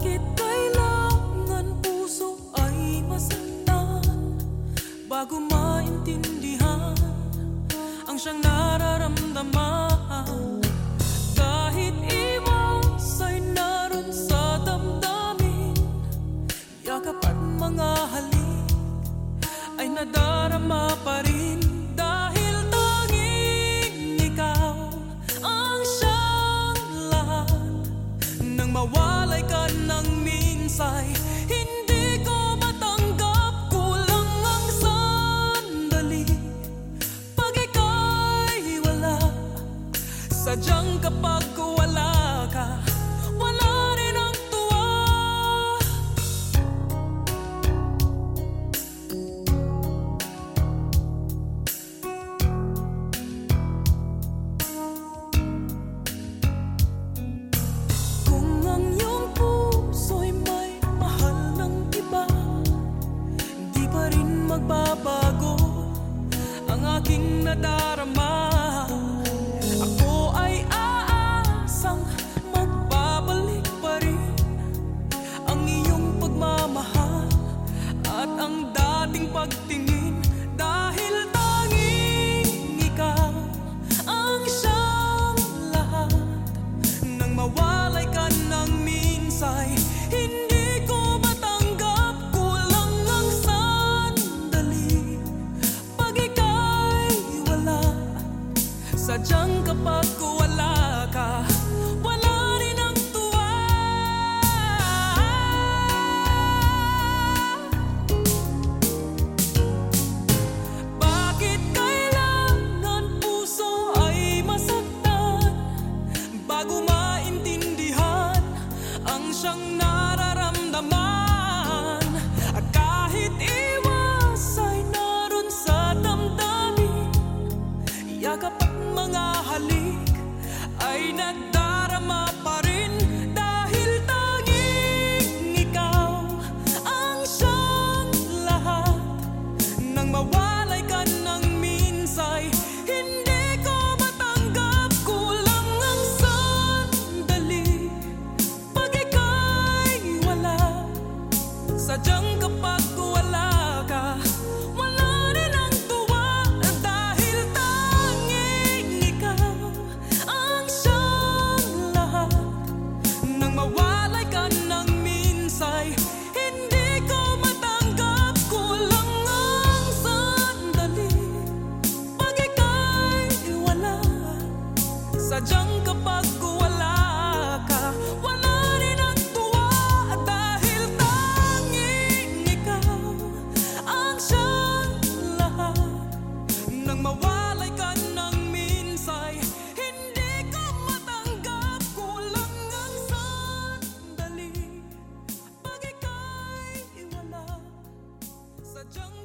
Bakit kailangan puso ay masaktan Bago maintindihan Ang siyang nararamdaman. Kahit iwas ay naroon sa damdamin Yakap at mga halik Ay nadarama pa rin. Sadyang kapag wala ka Wala rin ang tuwa. Kung ang iyong puso'y may mahal ng iba Di pa rin magbabago ang aking nadarama nagdarama pa Sadyang kapag wala ka Wala rin ang tuwa. Dahil tanging ikaw Ang siyang nang mawalay ka ng minsay Hindi ko matanggap. Kulang ang sandali Pag ika'y wala Sadyang